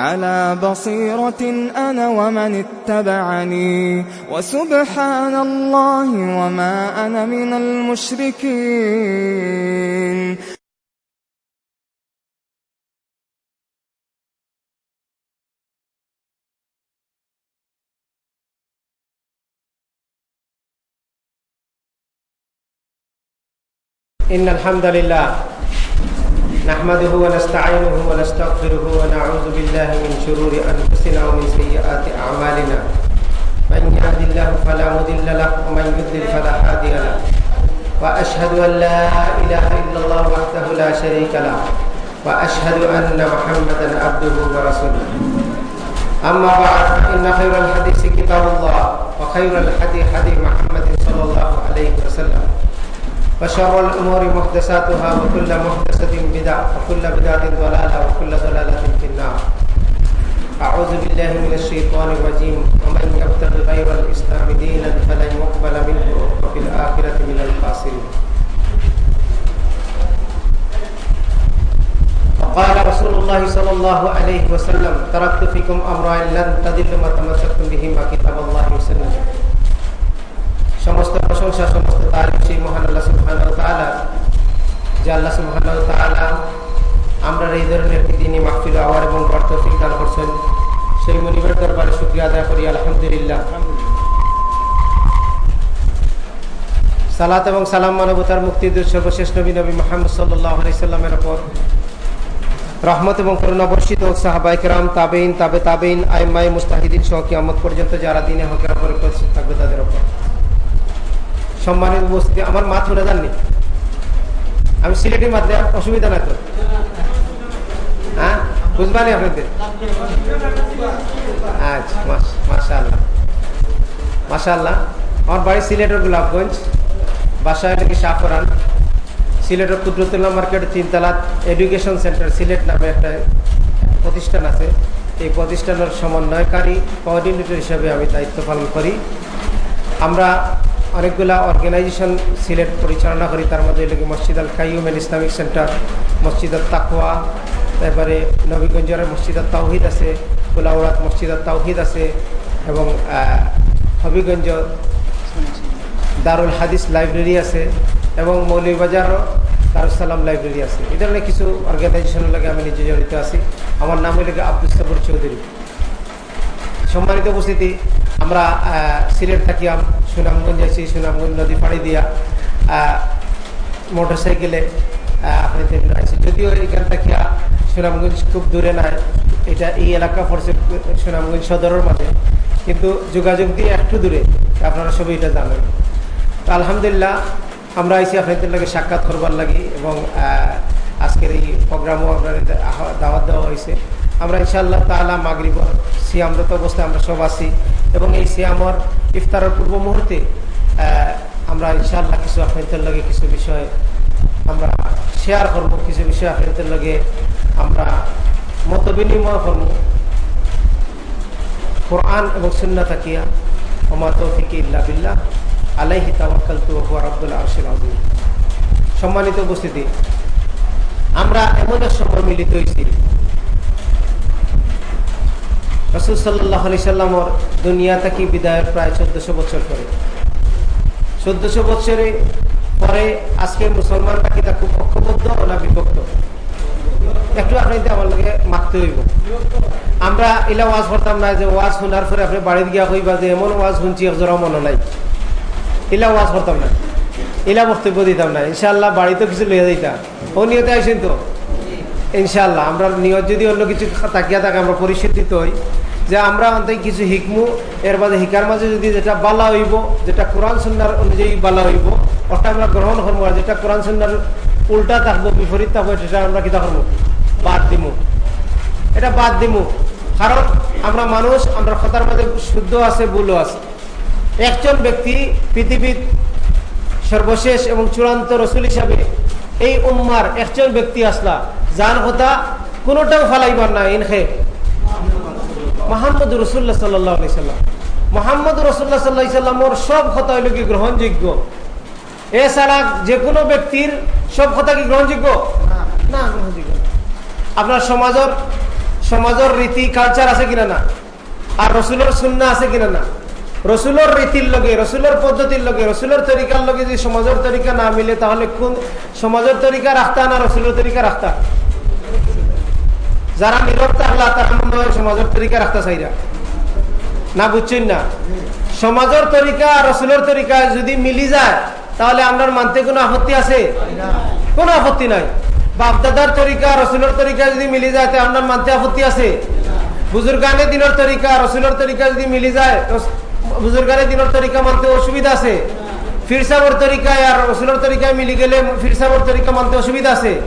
على بصيرة أنا ومن اتبعني. وسبحان الله وما أنا من المشركين. إن الحمد لله نحمده ونستعينه ونستغفره ونعوذ بالله من شرور أنفسنا ومن سيئات أعمالنا. من يهد الله فلا مضل له ومن يضلل فلا هادي له. وأشهد أن لا إله إلا الله وحده لا شريك له. وأشهد أن محمدا عبده ورسوله. أما بعد فإن خير الحديث كتاب الله وخير الحديث حديث محمد صلى الله عليه وسلم. وشر الأمور محدثاتها وكل محدثة بدعة وكل بدعة ضلالة وكل ضلالة في النار. أعوذ بالله من الشيطان الرجيم. ومن يبتغي غير الإسلام دينا فلن يقبل منه وفي الآخرة من الخاسرين. قال رسول الله صلى الله عليه وسلم تركت فيكم أمرين لن تضلوا ما تمسكتم بهما كتاب الله وسنته প্রশংসা সমস্ত তারিখ সেই মহান আল্লাহ সুবহান যে আল্লাহ সুবহান আমরা এই ধরনের একটি দিনই মাহফিল, আওয়ার এবং বর্তফিক দান করছেন। সেই মনিবের দরবারে শুক্রিয়া আদায় করি, আলহামদুলিল্লাহ। সালাত এবং সালাম মানবতার মুক্তির সর্বশেষ নবী নবী মোহাম্মদ সাল্লাহ আলাইসাল্লামের ওপর। রহমত এবং করুণা বর্ষিত সাহাবাইকরাম তাবেইন তাবে তাবেইন আইমাই মুস্তাহিদিন সহ কিয়ামত পর্যন্ত যারা দিনে হকের উপরে থাকবে তাদের ওপর। সম্মানিত উপস্থিতি, আমার মা ছুড়ে যাননি আমি সিলেটি মারলে অসুবিধা না তো হ্যাঁ? বুঝবানি আপনাদের? আচ্ছা মাসা আল্লাহ মাসা আমার বাড়ি সিলেটের গোলাপগঞ্জ। বাসায় নাকি শাহরান সিলেটের কুদরতুল্লাহ মার্কেট, তিনতলা এডুকেশন সেন্টার, সিলেট নামে একটা প্রতিষ্ঠান আছে। এই প্রতিষ্ঠানের সমন্বয়কারী কোঅর্ডিনেটর হিসেবে আমি দায়িত্ব পালন করি। আমরা অনেকগুলা অর্গানাইজেশন সিলেট পরিচালনা করি। তার মধ্যে এলাকি মসজিদ আল কাইম এল ইসলামিক সেন্টার মসজিদ আল তাকুয়া তারপরে নবীগঞ্জের মসজিদ আল তাওহিদ আছে, কোলাউড়াত মসজিদ আল তাওহিদ আছে এবং হবিগঞ্জ দারুল হাদিস লাইব্রেরি আছে এবং মৌলিবাজারও দারুসালাম লাইব্রেরি আছে। এই ধরনের কিছু অর্গানাইজেশনের লাগে আমি নিজে জড়িত আছি। আমার নাম হইলে আব্দুল সাবুর চৌধুরী। সম্মানিত উপস্থিতি, আমরা সিলেট থাকিয়াম। সুনামগঞ্জ আছি, সুনামগঞ্জ নদী পাড়ি দিয়া মোটর সাইকেলে আপনাদের আছি যদিও এখান থেকে সুনামগঞ্জ খুব দূরে নাই, এটা এই এলাকা পড়ছে সুনামগঞ্জ সদরের মাঝে, কিন্তু যোগাযোগ দিয়ে একটু দূরে, আপনারা সবাই এটা জানেন। তো আলহামদুলিল্লাহ, আমরা আইসি আপনাদের লাগে সাক্ষাৎ করবার লাগি এবং আজকের এই প্রোগ্রামও আপনার দাওয়াত দেওয়া হয়েছে। আমরা ইনশাআল্লাহ তালা মাগরিব, সিয়ামরত অবস্থায় আমরা সব আছি। এবং এই সিয়ামর ইফতারের পূর্ব মুহূর্তে আমরা ইনশাআল্লাহ কিছু আপনাদের লগে কিছু বিষয় আমরা শেয়ার করব, কিছু বিষয় আপনাদের লগে আমরা মত বিনিময় করব। কোরআন এবং সুন্না তাকিয়া, ওমা তৌফিক ইল্লা বিল্লাহ, আলাইহি তাওয়াক্কাল তু হুয়া রাব্বুল আরশিল আযীম। সম্মানিত উপস্থিতি, আমরা এমন এক সময় মিলিত হয়েছি রসুল সাল্লাহ আলি সাল্লামর দুনিয়া থাকি বিদায়ের প্রায় চোদ্দশো বছর পরে। চোদ্দশো বছরে পরে আজকে মুসলমান থাকি তা খুব ঐক্যবদ্ধ না বিভক্ত। একটু আপনাদের আমার লগে মারতে হইব। আমরা ইলা ওয়াজ করতাম না যে ওয়াজ শোনার পরে আপনি বাড়িতে গিয়া কইবা যে এমন ওয়াজ শুনছি একজোড়া মনে নাই। ইলা ওয়াজ করতাম না। ইলা বক্তব্য দিতাম না। ইনশাল্লাহ বাড়িতে কিছু লইয়া দিতাম ও নিয়তে আইসেন তো? ইনশাল্লাহ আমরা নিয়ত যদি অন্য কিছু তাকিয়া থাকে, আমরা পরিস্থিত হই। যে আমরা অন্তত কিছু শিখমু এর মাঝে শিকার মাঝে যদি যেটা বালা হইব, যেটা কোরআন সুন্নার অনুযায়ী বালা হইব, ওটা আমরা গ্রহণ করব আর যেটা কোরআন সুন্নার উল্টা থাকব, বিপরীত থাকব, সেটা আমরা কিতা করব? বাদ দিমু। এটা বাদ দিমু। কারণ আমরা মানুষ, আমরা কথার মধ্যে শুদ্ধ আছে, ভুলও আছে। একজন ব্যক্তি পৃথিবীর সর্বশেষ এবং চূড়ান্ত রসুল হিসাবে এই উম্মার একজন ব্যক্তি আসলা, যার কথা কোনোটাও ফালাইবার না ইনখে। মোহাম্মদ রসুল্লাহ সাল্লাহ সাল্লাম। মোহাম্মদ রসুল্লাহ সাল্লাহ সাল্লামর সব কথা হইল কি গ্রহণযোগ্য? এছাড়া যে কোনো ব্যক্তির সব কথা কি গ্রহণযোগ্য? না গ্রহণযোগ্য আপনার সমাজের সমাজের রীতি কালচার আছে কিনা না? আর রসুলের সুন্না আছে কিনা না? রসুলের রীতির লগে, রসুলের পদ্ধতির লগে, রসুলের তরিকার লগে যদি সমাজের তরিকা না মিলে, তাহলে কোন সমাজের তরিকা রাখতা না রসুলের তরিকা রাখতা? যারা নীরব থাকলা তারা সমাজের তরিকা রাখতা চাইরা না বুঝছেন না? সমাজের তরিকা, রসুলের তরিকা যদি মিলি যায়, তাহলে আপনার মানতে কোনো আপত্তি আছে? কোনো আপত্তি নাই। বাপদাদার তরিকা, রসুলের তরিকা যদি মিলি যায় তাহলে আপনার মানতে আপত্তি আছে? বুজুর্গানের দিনের তরিকা, রসুলের তরিকা যদি মিলি যায় বুজুর্গানের দিনের তরিকা মানতে অসুবিধা আছে। ফিরসাবর তরিকায় আর রসুলের তরিকায় মিলি গেলে ফিরসাবর তরিকা মানতে অসুবিধা আছে।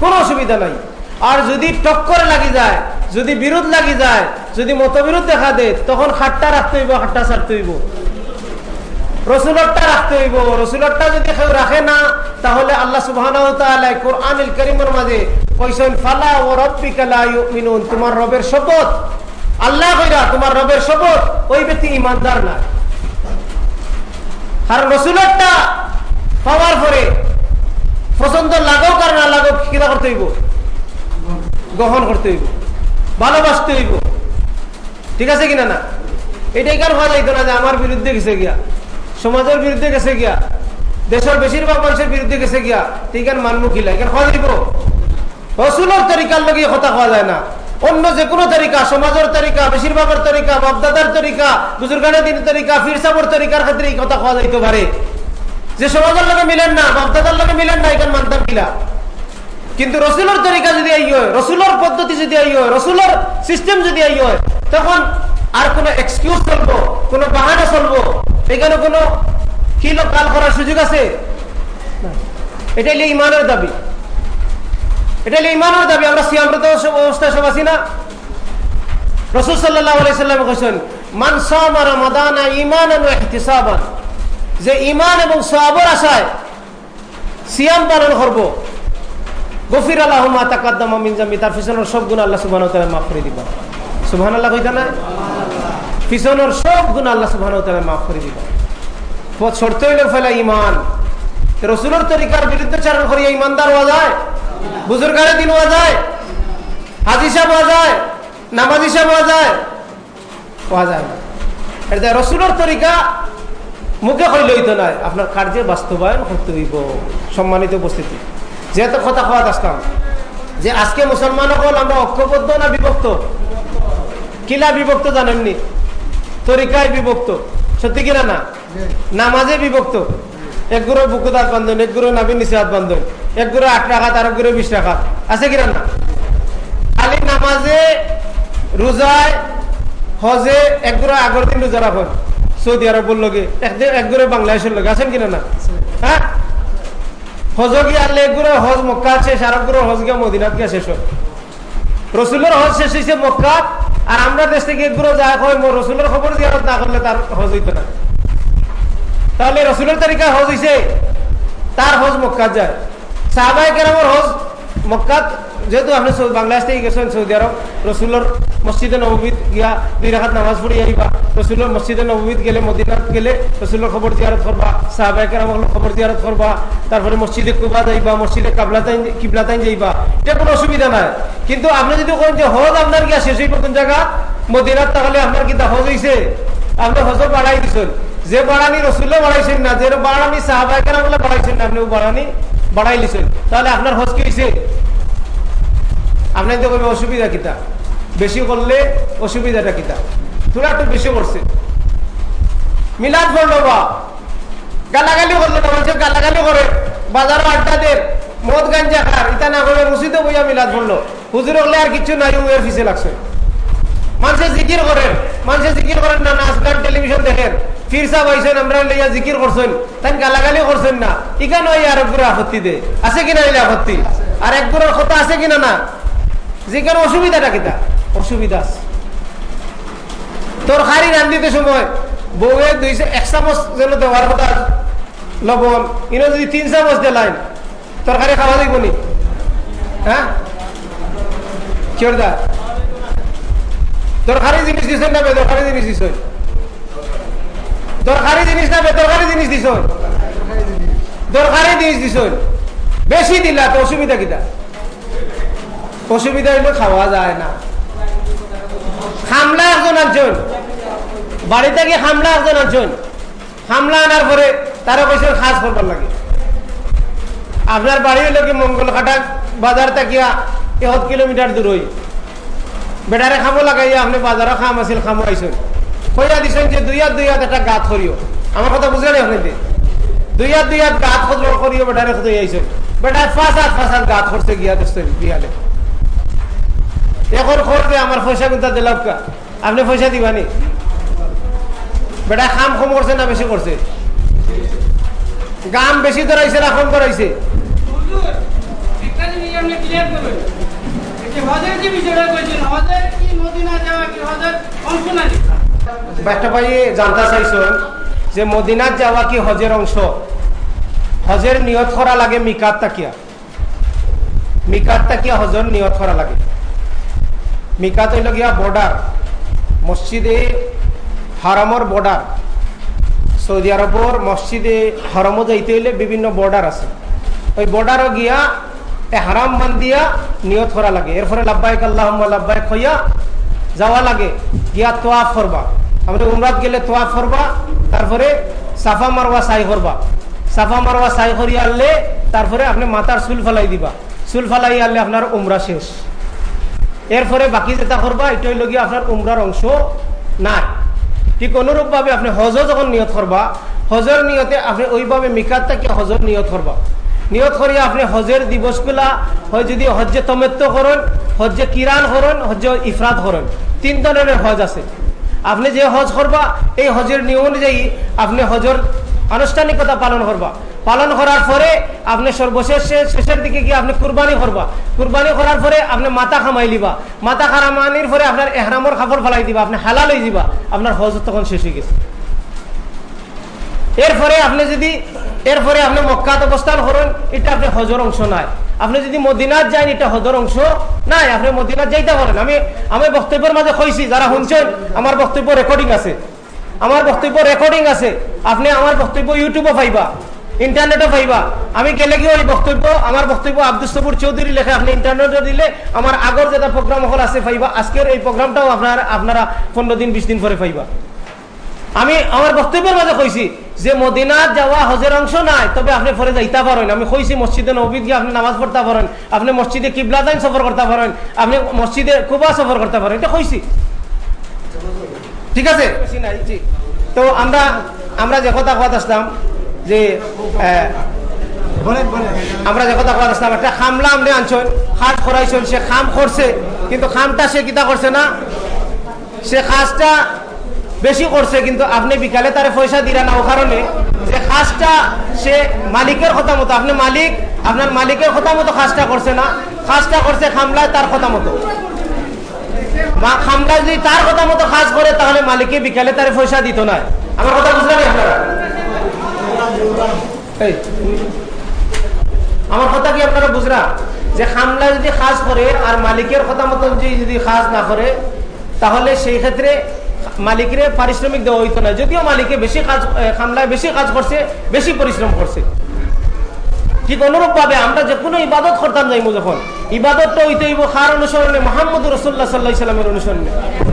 কোনো অসুবিধা নাই। আর যদি টক্কর লাগি যায়, যদি বিরোধ লাগি যায়, যদি মতবিরোধ দেখা দেয়, তখন খাট্টা রাখতে হইব, খাট্টা ছাড়তে হইব। রসুলরটা রাখতে হইব। রসুলরটা যদি কেউ রাখে না, তাহলে আল্লাহ সুবাহ কোরআনিল করিমের মাঝে কইসেন ফালা ও রব্বিকালা তোমার রবের শপথ। আল্লাহ কইরা, তোমার রবের শপথ। ওই ব্যক্তি ইমানদার না। কারণ রসুলরটা পাওয়ার পরে পছন্দ লাগাও কার না লাগাও কিনা করতে হইব? গ্রহণ করতে হইব। ভালোবাসতে হইব। ঠিক আছে কিনা না? এটাই কার হওয়া যাইতো না যে আমার বিরুদ্ধে গেছে গিয়া, সমাজের বিরুদ্ধে গেছে গিয়া, দেশের বেশিরভাগ মানুষের বিরুদ্ধে গেছে গিয়া, ঠিক আছে মানমু খিলা এখানে খাওয়া যাইব? রসুলের তরিকার লগে কথা খাওয়া যায় না। অন্য যে কোনো তরিকা, সমাজের তরিকা, বেশিরভাগের তরিকা, বাপদাদার তরিকা, বুজুর্গানের দিন তরিকা, ফিরসাবর তরিকার ক্ষেত্রে এই কথা খাওয়া যাইতে পারে। যে সমাজের লগে মিলেন না, বাপদাদার লগে মিলেন না এখানে মানতাম কিলা কিন্তু রসুলের তরিকা যদি এই হয়, রসুলের পদ্ধতি যদি এই হয়, রসুলের সিস্টেম যদি এই হয়, তখন আর কোনো এক্সকিউজ চলবো, কোনো বাহানা চলবো, এখানে কোনো কিলো কাল করার সুযোগ আছে? এটা হলে ইমানের দাবি। এটা ইমানের দাবি। আমরা সিয়ামরত অবস্থায় সব আছি না। রসুল সাল্লাহ আলাইসাল্লাম মান ইমান যে ইমান এবং সবর আশায় সিয়াম পালন গফির আল্লাহ তার পিছনের সব গুণ আল্লাহ সুবহানাহু মাফ করে দিবা সুবহানাল্লাহ কইতা না পিছনের সব গুণ আল্লাহ মাফ করে দিবা পথ ফেলা ইমান রসুলের তরিকার বিরুদ্ধে চারণ করিয়া ইমানদার হওয়া যায়। বুজুর্গারে দিন হওয়া যায়, হাজি সাহেব হওয়া যায়, নামাজি সাহেব হওয়া যায় হওয়া যায় না। এটা রসুলের তরিকা, মুখে কইল হইতো নয়, আপনার কার্যে বাস্তবায়ন করতে হইব, সম্মানিত উপস্থিতি। যেহেতু কথা খাওয়া আসতাম যে আজকে মুসলমান হল আমরা ঐক্যবদ্ধ না বিভক্ত? কিলা বিভক্ত জানেননি? তরিকায় বিভক্ত। সত্যি কিনা না নামাজে বিভক্ত। এক গুরু বুকুত হাত বান্ধন, এক গুরু নাবিন নিচে হাত বান্ধন। এক গুরু আট রাখাত আর এক বিশ রাখাত আছে কিনা না খালি নামাজে, রোজায়, হজে এক গুরু আগের দিন রোজা রাখেন। সৌদি আরবের লগে, এক গুরু বাংলাদেশের লগে। আছেন কিনা না হ্যাঁ? হজ গিয়ে আনলে একগুলো হজ মক্কা শেষ আর একগুলো হজ গিয়া মদিনাত গিয়া শেষ রসুলের হজ শেষ হয়েছে মক্কা, আর আমরা দেশ থেকে একগুলো যা হয় রসুলের খবর জিয়ারত না করলে তার হজ হইতো না। তাহলে রসুলের তালিকা হজ হয়েছে তার হজ মক্কাত যায়। সাহাবাই কেরামর হজ মক্কাত, যেহেতু আপনি বাংলাদেশ থেকে গেছেন সৌদি আরব, রসুলের মসজিদে নবীদ গিয়া দুই রাখাত নামাজ পড়ি আহিবা। রসুলের মসজিদে নবীদ গেলে, মদিনাত গেলে রসুলের খবর জিয়ারত করবা সাহাবাই কেরামর খবর জিয়ারত করবা, তারপরে মসজিদে কুবা যাইবা, মসজিদে কাবলাতাইন কিবলাতাইন যাইবা। এটা কোনো অসুবিধা নাই। কিন্তু আপনি যদি করেন যে হজ আপনার গিয়া শেষ হইব কোন জায়গা? মদিনাত, তাহলে আপনার কিন্তু হজ হয়েছে আপনি হজ বাড়াই দিচ্ছেন যে বাড়ানি রসুল্লাহ বাড়াইছেন না, যে বাড়ানি সাহাবাই কেরামলে বাড়াইছেন না আপনি বাড়ানি বাড়াই লিছেন তাহলে আপনার হজ কি হয়েছে আপনার তো অসুবিধা কিতা? বেশি করলে অসুবিধাটা কিতা? তোরা একটু বেশি করছে। মিলাদ করল বা? গালাগালি করল না, মানুষের গালাগালি করে। বাজারও আড্ডা দের মদ, গাঞ্জা খার ইতা না করে রসিদে বইয়া মিলাদ করল হুজুর হলে আর কিছু নাই উয়ের ফিসে লাগছে। মানুষের জিকির করেন। মানুষের জিকির করেন না নাচ গান টেলিভিশন দেখেন। ফির সাহ আইসেন আমরা লইয়া জিকির করছেন। তাই গালাগালি করছেন না। ইকানো আর এক আপত্তি দে। আছে কিনা এলে আপত্তি? আর এক গুড়ার কথা আছে কিনা না? যেখানে অসুবিধাটা কিতা? অসুবিধা আছে। তোর খারি রান্ধিতে সময় বউয়ে দুইশো, এক চামচ যেন দেওয়ার কথা লবণ, ইনো যদি তিন চামচ লাইন, তরকারি খাওয়া যাইব নি? হ্যাঁ? চোরদার দরকারি জিনিস দিছ না বেদরকারি জিনিস দিছ? দরকারি জিনিস না, বেদরকারি জিনিস দিছ। দরকারি জিনিস দিছ। বেশি দিলা তো অসুবিধা কিটা? অসুবিধা হইলে খাওয়া যায় না। হামলা একজন আনছেন বাড়ি থেকে হামলা একজন আনছেন হামলা আনার পরে তারা কইছে খাস করবার লাগে। আপনার বাড়ি হইল কি মঙ্গল কাটা বাজার তাকিয়া এহত কিলোমিটার দূর হই বেটারে খামো লাগাইয়া আপনি বাজারও খাম আছিল, খামো আইসন। দিছেন যে দুই হাত দুই হাত একটা গাত করিও আমার কথা বুঝলেন আপনি দুই হাত দুই হাত গাত করিও বেটারে খুঁজে আইসন বেটার পাঁচ হাত পাঁচ হাত গাত করছে গিয়া দেখছেন বিয়ালে এখন খরচে আমার পয়সা কিন্তু দিলাম কা? আপনি পয়সা দিবানি? বেটা, খাম কম করছে না বেশি করছে? গাম বেশি ধরাইছে না কম ধরাইছে? একটা ভাই জানতে চাইছেন যে মদিনাত যাওয়া কি হজের অংশ? হজের নিয়ত করা লাগে মিকাত তাকিয়া। মিকাত তাকিয়া হজর নিয়ত করা লাগে। মিকাত হইল গিয়া বর্ডার, মসজিদে হারামর বর্ডার। সৌদি আরবর মসজিদে হারামও যাইতে হইলে বিভিন্ন বর্ডার আছে। ওই বর্ডারও গিয়া এ হারাম দিয়া নিয়ত করা লাগে। এরপরে লাভবাইক আল্লাহ লাভবাইক হইয়া যাওয়া লাগে। গিয়া তোয়াফ করবা। আমরা উমরাত গেলে তোয়াফ করবা, তারপরে সাফা মারওয়া সাই করবা। সাফা মারওয়া সাই করিয়া আনলে তারপরে আপনি মাথার চুল ফালাই দিবা। চুল ফালাই আনলে আপনার উমরা শেষ। এরপরে বাকি যেটা করবা এটা হইল গিয়ে আপনার উমরার অংশ নাই। ঠিক অনুরূপ ভাবে আপনি হজ যখন নিয়ত করবা হজর নিয়তে আপনি ওইভাবে মিকাত থেকে হজর নিয়ত করবা নিয়ত করিয়া আপনি হজের দিবসগুলা হয় যদি হজ্জে তমেত্ত করেন হজ্জে কিরান করেন হজ্জে ইফরাত করেন তিন ধরনের হজ আছে। আপনি যে হজ করবা, এই হজের নিয়ম অনুযায়ী আপনি হজর আনুষ্ঠানিকতা পালন করবা। পালন করার পরে আপনি সর্বশেষ শেষের দিকে গিয়ে আপনি কুরবানি করবা। কুরবানি করার পরে আপনি মাথা খামাই লিবা মাথা খারামানির পরে আপনার এহরামর খাবার ফেলাই দিবা, আপনি হালাল হয়ে দিবা আপনার হজ তখন শেষ হয়ে গেছে। এরপরে আপনি যদি এরপরে আপনি মক্কাত অবস্থান করেন, এটা আপনি হজর অংশ নাই আপনি যদি মদিনাত যান এটা হজর অংশ? নাই, আপনি মদিনাত যাইতে পারেন। আমি আমি বক্তব্যের মাঝে কইছি, যারা শুনছেন, আমার বক্তব্য রেকর্ডিং আছে। আমার বক্তব্য রেকর্ডিং আছে। আপনি আমার বক্তব্য ইউটিউবে পাইবা ইন্টারনেটে পাইবা। আমি গেলে কি ওই বক্তব্য, আমার বক্তব্য আব্দুল সবুর চৌধুরী লেখে আপনি ইন্টারনেটে দিলে, আমার আগর যেটা প্রোগ্রাম হল আছে, পাইবা। আজকের এই প্রোগ্রামটাও আপনার, আপনারা পনেরো দিন, বিশ দিন পরে পাইবা। আমি আমার বক্তব্যের মাঝে কইছি যে মদিনাত যাওয়া হজের অংশ নাই, তবে আপনি পরে যাইতে পারেন। আমি কইছি মসজিদে নবীদ গিয়ে আপনি নামাজ পড়তে পারেন, আপনি মসজিদে কিবলাদাইন সফর করতে পারেন, আপনি মসজিদে কুবা সফর করতে পারেন। এটা কইছি। ঠিক আছে? তো আমরা আমরা যে কথা কথা আসতাম যে আমরা যে কথা কথা আসতাম একটা খামলা আপনি আনছেন খাট করাইছেন সে খাম করছে কিন্তু খামটা সে কিতা করছে না? সে খাসটা বেশি করছে, কিন্তু আপনি বিকালে তার পয়সা দিলা না, ও কারণে যে খাসটা সে মালিকের কথা মতো, আপনি মালিক, আপনার মালিকের কথা মতো খাসটা করছে না, খাসটা করছে খামলায় তার কথা মতো। খামলা যদি তার কথা মতো খাস করে, তাহলে মালিকে বিকালে তার পয়সা দিত না। আমার কথা বুঝলেন আপনারা? আমার কথা কি আপনারা বুঝরা? যে খামলা যদি খাস করে, আর মালিকের কথা মতো যদি খাস না করে, তাহলে সেই ক্ষেত্রে মালিকের পারিশ্রমিক দেওয়া হইতো না। যদিও মালিকে বেশি কাজ খামলায় বেশি কাজ করছে, বেশি পরিশ্রম করছে। ঠিক অনুরূপ ভাবে আমরা যে কোনো ইবাদত করতাম যাইবো যখন ইবাদতটা হইতে হইব খার অনুসরণে? মোহাম্মদ রসুল্লাহ সাল্লাহ সাল্লামের অনুসরণে।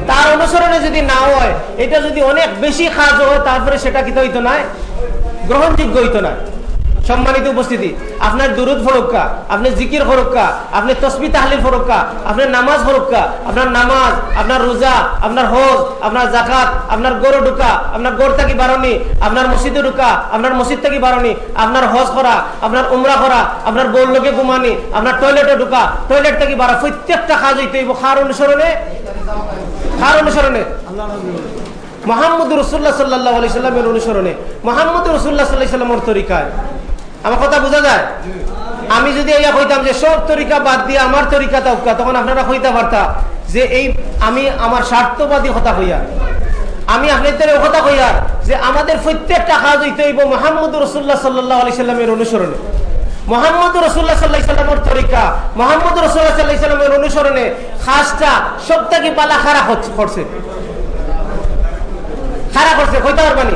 তার অনুসরণে যদি না হয়, এটা যদি অনেক বেশি কাজ হয়, তারপরে সেটা কি হইতো না, গ্রহণযোগ্য হইতো না। সম্মানিত উপস্থিতি। আপনার দুরুদ ফরক্কা আপনি জিকির ফরক্কা আপনি তসবি তাহলিল ফরক্কা, আপনার নামাজ ফরক্কা, আপনার নামাজ, আপনার রোজা, আপনার হজ, আপনার জাকাত আপনার গরু ঢুকা, আপনার গড় থাকি বারণি, আপনার মসজিদে ঢুকা, আপনার মসজিদ থেকে বারণি, আপনার হজ করা, আপনার উমরা করা, আপনার বোর লোকে ঘুমানি, আপনার টয়লেটে ঢুকা, টয়লেট থেকে বাড়া প্রত্যেকটা কাজ হইতে খার অনুসরণে খার অনুসরণে মোহাম্মদ রসুল্লাহ সাল্লাহ আলি সাল্লামের অনুসরণে। মোহাম্মদ রসুল্লাহ সাল্লাহ সাল্লামর তরিকায়। আমার কথা বোঝা যায়? আমি যদি ইয়া কইতাম যে সব তরিকা বাদ দিয়ে আমার তরিকা তাউকা তখন আপনারা কইতে পারতা যে এই আমি আমার স্বার্থবাদী হতা হইয়া আমি আপনাদের কথা কইয়ার যে আমাদের প্রত্যেকটা কাজ হইতে হইব মোহাম্মদ রসুল্লাহ সাল্লাহ আলি সাল্লামের অনুসরণে। মোহাম্মদ রসুল্লাহ সাল্লাহ সাল্লামের তরিকা মোহাম্মদ রসুল্লাহ সাল্লাহ সাল্লামের অনুসরণে খাসটা সব থেকে পালা খারাপ করছে। খারাপ করছে কইতে পারবানি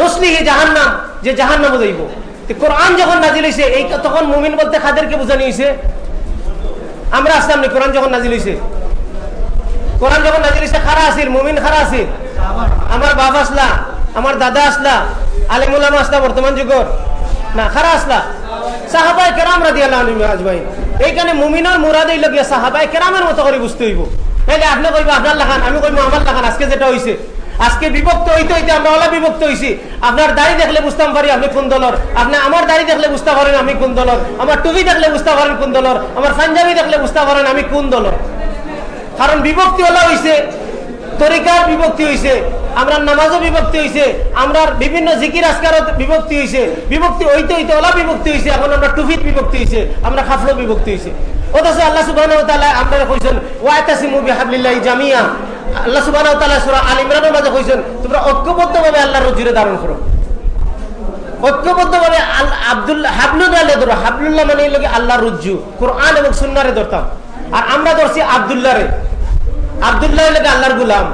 নসলিহি জাহান্নাম, যে জাহান্নাম যাইব। কোরআন যখন নাজিল হয়েছে এই তখন মুমিন বলতে খাদেরকে বোঝানি হয়েছে আমরা আসলাম নি কোরআন যখন নাজিল হয়েছে কোরআন যখন নাজিল হয়েছে খারা আসিল মুমিন খারা আসিল আমার বাবা আসলা, আমার দাদা আসলা আলিমুল্লামা আসলা বর্তমান যুগর না খারা আসলা? সাহাবাই কেরাম রাদি আল্লাহ আজমাই এইখানে মুমিনের মুরাদ হইল গিয়া সাহাবাই কেরামের মতো করে বুঝতে হইব। তাইলে আপনি কইব, আপনার লাখান আমি কইব, আমার লাখান আজকে যেটা হয়েছে আজকে বিভক্ত হইতে হইতে আমরা ওলা বিভক্ত হয়েছি আপনার দাড়ি দেখলে বুঝতাম পারি আপনি কোন দলর। আপনি আমার দাড়ি দেখলে বুঝতে পারেন আমি কোন দলর। আমার টুপি দেখলে বুঝতে পারেন কোন দলর। আমার পাঞ্জাবি দেখলে বুঝতে পারেন আমি কোন দলর। কারণ বিভক্তি ওলা হয়েছে তরিকার বিভক্তি হয়েছে আমরা নামাজও বিভক্তি হয়েছে আমরা বিভিন্ন জিকির আজকারও বিভক্তি হয়েছে বিভক্তি হইতে হইতে ওলা বিভক্তি হয়েছে এখন আমরা টুফিত বিভক্তি হয়েছে আমরা খাফলো বিভক্তি হয়েছে অথচ আল্লাহ সুবাহ আপনারা কইছেন ওয়াইতাসিমু বিহাবলিল্লাহি জামিয়া আল্লাহ সুবাহ আল ইমরানের মাঝে কইছেন, তোমরা ঐক্যবদ্ধ ভাবে আল্লাহর রজ্জুরে ধারণ করো। ঐক্যবদ্ধ ভাবে আব্দুল্লাহ হাবলুল্লাহ ধরো, হাবলুল্লাহ মানে লোকে আল্লাহ রুজ্জু কোরআন এবং সুন্নারে ধরতাম। আর আমরা ধরছি আবদুল্লাহরে আবদুল্লাহ লোকে আল্লাহর গুলাম।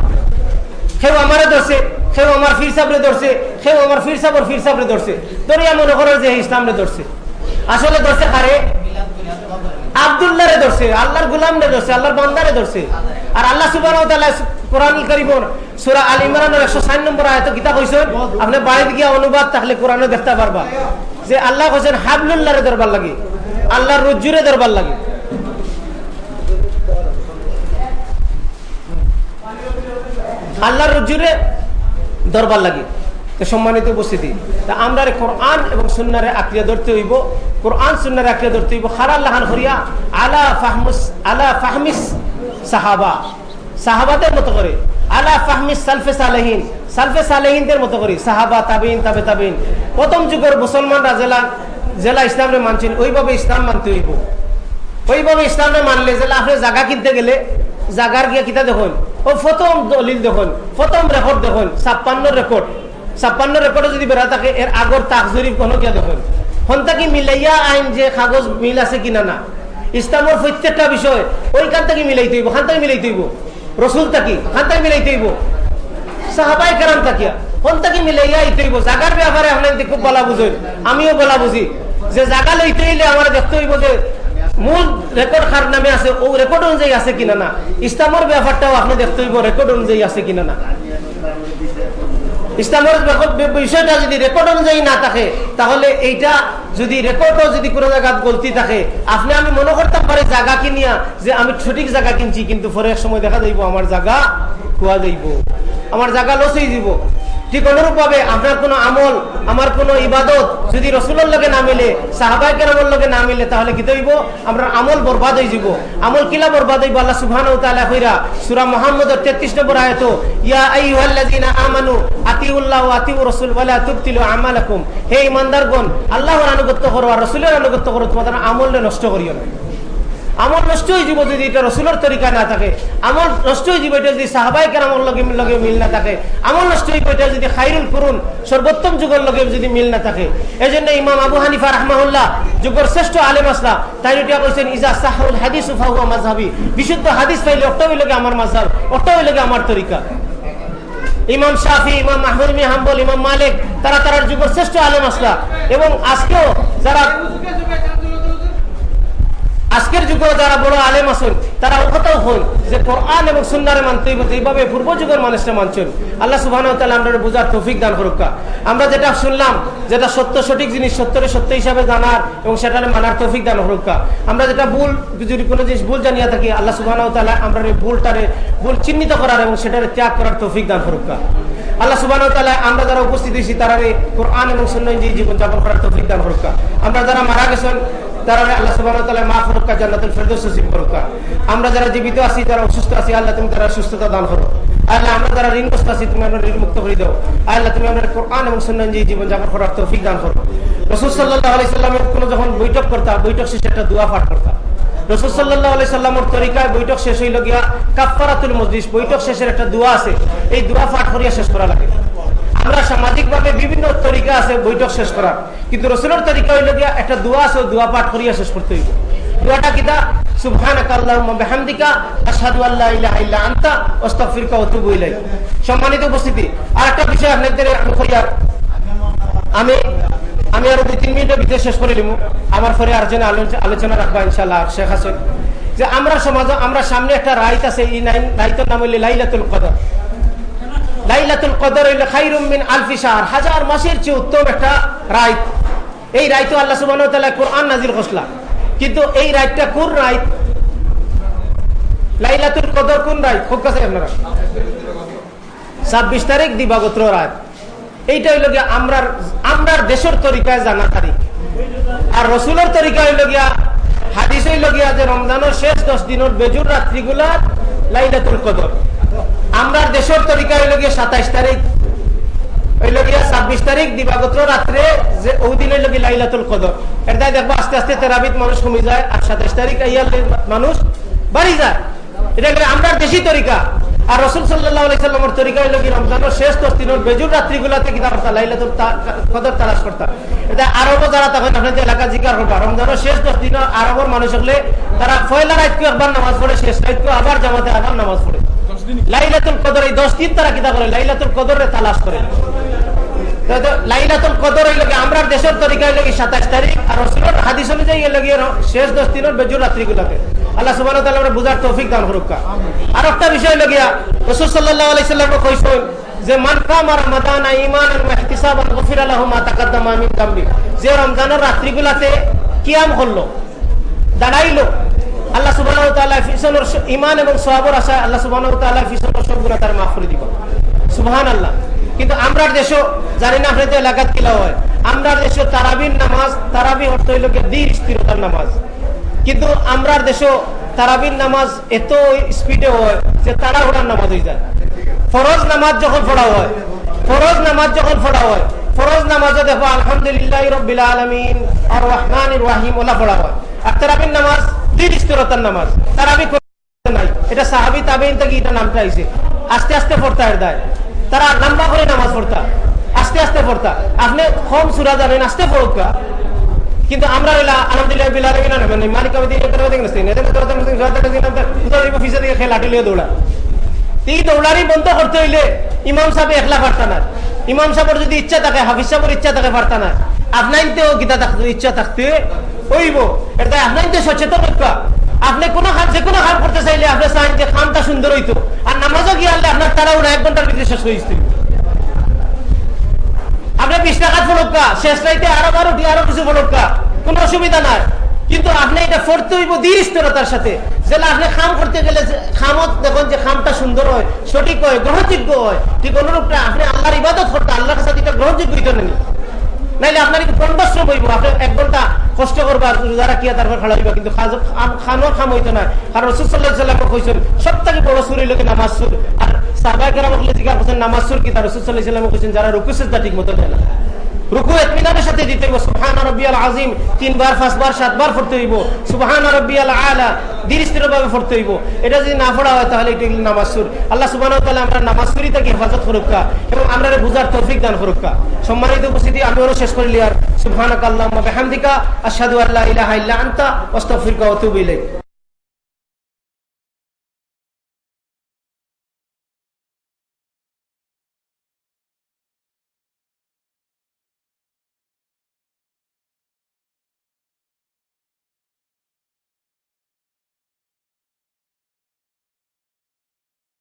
সেও আমারে ধরছে সেও আমার ফির সাবরে ধরছে সেও আমার ফির সাবর ফির সাবরে ধরছে। ধরিয়া মনে করো যে ইসলামরে ধরছে। আসলে ধরছে কারে? আবদুল্লাহরে ধরছে, আল্লাহর গুলামরে ধরছে, আল্লাহর বান্দারে ধরছে। আর আল্লাহ সুবাহ কোরআন করিম সুরা আল ইমরানের একশো সাত নম্বর আয়ত গীতা কইছেন আপনি বাড়িতে গিয়া অনুবাদ থাকলে কোরআনে দেখতে পারবা। যে আল্লাহ কইছেন হাবলুল্লাহরে দরবার লাগে, আল্লাহর রজ্জুরে দরবার লাগে। আল্লাহর রজ্জুরে দরবার লাগে। সম্মানিত উপস্থিতি। তা আমরা কোরআন এবং সুন্নারে আক্রিয়া ধরতে হইব। কোরআন সুন্নারে আক্রিয়া ধরতে হইব। খারাল্লাহান হরিয়া আলা ফাহমুস, আলা ফাহমিস সাহাবা। সাহাবাদের মতো করে। আলা ফাহমিস সালফে সালেহিন। সালফে সালেহিনদের মতো করে। সাহাবা তাবিন তাবে তাবিন প্রথম যুগের মুসলমানরা জেলা জেলা ইসলামে মানছেন, ওইভাবে ইসলাম মানতে হইব। ওইভাবে ইসলামে মানলে জেলা আপনি জায়গা কিনতে গেলে জাগার গিয়া কিতা দেখুন? ও প্রথম দলিল দেখুন, প্রথম রেকর্ড দেখুন, ছাপ্পান্ন রেকর্ড ছাপ্পান্ন রেকর্ডে যদি বেড়া থাকে এর আগর তাকজরিফ কোনো গিয়া দেখুন হন্তাকি মিলাইয়া আইন যে কাগজ মিল আছে কিনা না ইসলামের প্রত্যেকটা বিষয় ওইখান থেকে মিলাইতে হইব খান থেকে মিলাইতে হইব রসুল থাকি খান থেকে মিলাইতে হইব সাহাবাই কেরাম থাকিয়া থেকে মিলাইয়া ইতে হইব জাগার ব্যাপারে আপনার খুব বলা বুঝেন আমিও বলা বুঝি যে জাগা লইতে আমার দেখতে হইব যে মূল রেকর্ড খার নামে আছে? ও রেকর্ড অনুযায়ী আছে কিনা না? ইসলামের ব্যাপারটাও আপনি দেখতে হইব রেকর্ড অনুযায়ী আছে কিনা না। ইসলামের বিষয়টা যদি রেকর্ড অনুযায়ী না থাকে, তাহলে এইটা যদি রেকর্ডও যদি কোনো জায়গায় গলতি থাকে, আপনি আমি মনে করতাম পারি জায়গা কিনিয়া যে আমি সঠিক জায়গা কিনছি, কিন্তু পরে এক সময় দেখা যাইব আমার জায়গা খোয়া যাইব। আমার জায়গা লস হয়ে যাব ঠিক অনুরূপ ভাবে আপনার কোন আমল, আমার কোন ইবাদত যদি রসুলের লগে না মিলে সাহাবাই কেরামের লগে না মিলে, তাহলে কি হইব? আমরা আমল বরবাদ হয়ে যাব। আমল কিলা বরবাদ হইব? আল্লাহ সুবহান হইরা সুরা মোহাম্মদের তেত্রিশ নম্বর আয়ত, ইয়া আমানু আতিউল্লাহ আতিউ রাসূল ওয়ালা তুবতিলু আমালাকুম। হে ঈমানদারগণ, আল্লাহর আনুগত্য করো আর রাসূলের আনুগত্য করো, তোমাদের নষ্ট করিও না। আমল নষ্ট হয়ে যাব যদি এটা রসুলের তরিকা না থাকে। আমল নষ্ট হয়ে যাব এটা যদি সাহাবাই কেরামর লগে লগে মিল না থাকে। আমল নষ্ট হয়ে এটা যদি খাইরুল করুন সর্বোত্তম যুগের লগে যদি মিল না থাকে। এই জন্য ইমাম আবু হানিফা রহমাউল্লাহ যুগের শ্রেষ্ঠ আলেম আসলা, তাই এটা বলছেন, ইজা সাহুল হাদিস উফাহুয়া মাঝহাবি বিশুদ্ধ হাদিস পাইলে অক্টাবি লগে আমার মাঝহাব অক্টাবি লগে আমার তরিকা। ইমাম শাফি, ইমাম মাহমুদ হাম্বল, ইমাম মালিক, তারা তারার যুগের শ্রেষ্ঠ আলেম আসলা। এবং আজকেও যারা আজকের যুগে যারা বড় আলেম আছেন, তারা ওখানেও হন যে কোরআন এবং সুন্নারে মানতে এইভাবে পূর্ব যুগের মানুষরা মানছেন। আল্লাহ সুবাহ আমরা বোঝার তৌফিক দান করুকা আমরা যেটা শুনলাম, যেটা সত্য সঠিক জিনিস, সত্যরে সত্য হিসাবে জানার এবং সেটা মানার তৌফিক দান করুকা আমরা যেটা ভুল, যদি কোনো জিনিস ভুল জানিয়া থাকি, আল্লাহ সুবাহ আমরা ভুলটারে ভুল চিহ্নিত করার এবং সেটারে ত্যাগ করার তৌফিক দান করুকা আল্লাহ সুবাহ আমরা যারা উপস্থিত হয়েছি তারা কোরআন এবং সুন্নাই জীবন যাপন করার তৌফিক দান করুকা আমরা যারা মারা গেছেন তারা আল্লাহ সুবাহ মা ফরুকা জান্নাতুল ফেরদৌস নসিব করুকা আমরা যারা জীবিত আছি, যারা অসুস্থ আছি, আল্লাহ তুমি তারা সুস্থতা দান করো। আল্লাহ, আমরা যারা ঋণগ্রস্ত আছি, তুমি আমরা ঋণ মুক্ত করে দাও। আল্লাহ, তুমি আমরা কোরআন এবং জীবন যাপন করার তৌফিক দান করো। রসুল সাল্লাহ কোনো যখন বৈঠক করতাম বৈঠক শেষে একটা দোয়া পাঠ করতাম বৈঠক শেষ হইল গিয়া কাফারাতুল মজলিস বৈঠক শেষের একটা দোয়া আছে। এই দোয়া পাঠ করিয়া শেষ করা লাগে। আমরা সামাজিক ভাবে বিভিন্ন তরিকা আছে বৈঠক শেষ করার কিন্তু রসুলের তরিকা হইল গিয়া একটা দোয়া আছে দোয়া পাঠ করিয়া শেষ করতে হইব। দোয়াটা কিতা সম্মানিত উপস্থিতি আর একটা বিষয় আপনাদের আমি আমি আরও দুই তিন মিনিটের ভিতরে শেষ করে নিব আমার পরে আর আলোচনা রাখব ইনশাল্লাহ শেখ হাসন। যে আমরা সমাজ আমরা সামনে একটা রাইত আছে, এই রাইতের নাম হইলে লাইলাতুল কদর। লাইলাতুল কদর খাইরুম মিন আলফি হাজার মাসের চেয়ে উত্তম একটা রাইত এই রাইতো আল্লাহ তাআলা কোরআন নাজিল করছলা কিন্তু এই কোন লাইলাতুল কদর কোন খুব কাছে আপনারা। 26 তারিখ রাত। এইটা হইল গিয়া আমরার আমরার দেশের তরিকায় জানা তারিখ। আর রসুলের তরিকা হইল গিয়া হাদিস হইল গিয়া যে রমজানের শেষ দশ দিনের বেজুর রাত্রিগুলা লাইলাতুল কদর। আমরার দেশের তরিকা হইল গিয়া সাতাইশ তারিখ হইল গিয়া ছাব্বিশ তারিখ দিবাগত রাত্রে যে ওদিন হইল গিয়া লাইলাতুল কদর। এটাই দেখব আস্তে আস্তে তেরাবিত মানুষ কমে যায় আর সাতাইশ তারিখ আইয়াল মানুষ বাড়ি যায়। এটা আমরার দেশি তরিকা। আর রসুল সাল্লাহামের তরিকা হইল কি? রমজানের শেষ দশ দিনের বেজুর রাত্রিগুলাতে কিতা করতাম লাইলাতুল কদর তালাশ করতাম এটা আরবও যারা তখন আপনাদের এলাকা জিকার করবা। রমজানের শেষ দশ দিন আরবর মানুষ হলে তারা পয়লা রাতকে একবার নামাজ পড়ে, শেষ রাতকে আবার জামাতে আবার নামাজ পড়ে। লাইলাতুল কদর, এই দশ দিন তারা কিতা করে লাইলাতুল কদরে তালাশ করে। লাইলাতুল কদর হইল আমরা দেশের তরিকা সাতাশ তারিখ, আর রসুলের হাদিস অনুযায়ী হইল শেষ দশ দিনের বেজুর আল্লাহ সুবাহ বুঝার তৌফিক দান করুকা। আর একটা বিষয় লগিয়া রসুল সাল্লাহ আলাইসাল্লাম কইসন যে, মান মাদানা ইমান ইহতিসাবান গফির আল্লাহু মা তাকাদ্দামা মিন দামবি যে রমজানের রাত্রিগুলাতে কিয়াম করল, দাঁড়াইলো আল্লাহ ফিসনের ঈমান এবং সওয়াবের আশায় আল্লাহ সুবহানাহু ওয়া তাআলা সব গুনাহ তার মাফ করে দিব। সুবহানাল্লাহ। কিন্তু আমরার দেশও, জানি না আপনাদের এলাকাত কিলা হয়, আমরার দেশে তারাবির নামাজ, তারাবি অর্থ হইল দীর স্থিরতার নামাজ। কিন্তু আমরার দেশও তারাবির নামাজ এত স্পিডে হয় যে তাড়াহুড়ার নামাজ হয়ে যায়। ফরজ নামাজ যখন পড়া হয়, ফরজ নামাজ যখন পড়া হয়, ফরজ নামাজে দেখো আলহামদুলিল্লাহ রবিল আলমিন আর রহমান রাহিম ওলা পড়া হয়। আর তারাবির নামাজ স্থিরতার নামাজ। তারাবি নাই। এটা সাহাবি থেকে এটা নামটা আস্তে আস্তে পড়তে দেয়। তারা লম্বা করে নামাজ পড়তা। আস্তে আস্তে পড়তা। আপনি কম সুরা জানেন, আস্তে পড়ুকা কিন্তু আমরা মানে আমি খেলা বন্ধ ইমাম সাহেব যদি ইচ্ছা থাকে, হাফিজ ইচ্ছা থাকে, পারতা না। আপনাইতেও গীতা ইচ্ছা থাকতে কোন অসুবিধা নাই। কিন্তু আপনি এটা পড়তে সাথে। আপনি খাম করতে গেলে খামত দেখুন যে খামটা সুন্দর হয়, সঠিক হয়, গ্রহণযোগ্য হয়। ঠিক অনুরূপটা আপনি আল্লাহর ইবাদত করতে আল্লাহর সাথে এটা গ্রহণযোগ্য হইতে নেই নাইলে আপনার কিন্তু পনেরোশ্রম হইব আপনি এক ঘণ্টা কষ্ট করবা যারা কি তারপর খাড়া কিন্তু খানো খাম হইতো না। কারণ রসুল্লাহ সাল্লাম কইছেন সব থেকে বড় সুর হইল নামাজ সুর। আর সাহবাই কেরাম জিজ্ঞাসা করছেন, নামাজ সুর কি? তার রসুল্লাহ সাল্লাম কইছেন, যারা রুকুসেজদা ঠিক মতো দেয় রুকু সাথে দিতে হইব। তিনবার, পাঁচবার, সাতবার পড়তে হইব। আলা পড়তে হইব। এটা যদি না পড়া হয় তাহলে এটা নামাজ সুর। আল্লাহ সুবহান তাহলে আমরা নামাজ সুরি থেকে হেফাজত করুকা এবং আমরা বুঝার তৌফিক দান করুকা সম্মানিত উপস্থিতি, আমি শেষ করিলি আর সুবহানাক আল্লাহুম্মা বিহামদিকা, আশহাদু আল্লা ইলাহা ইল্লা আনতা ওয়াস্তাগফিরুকা ওয়া আতুবু ইলাইক।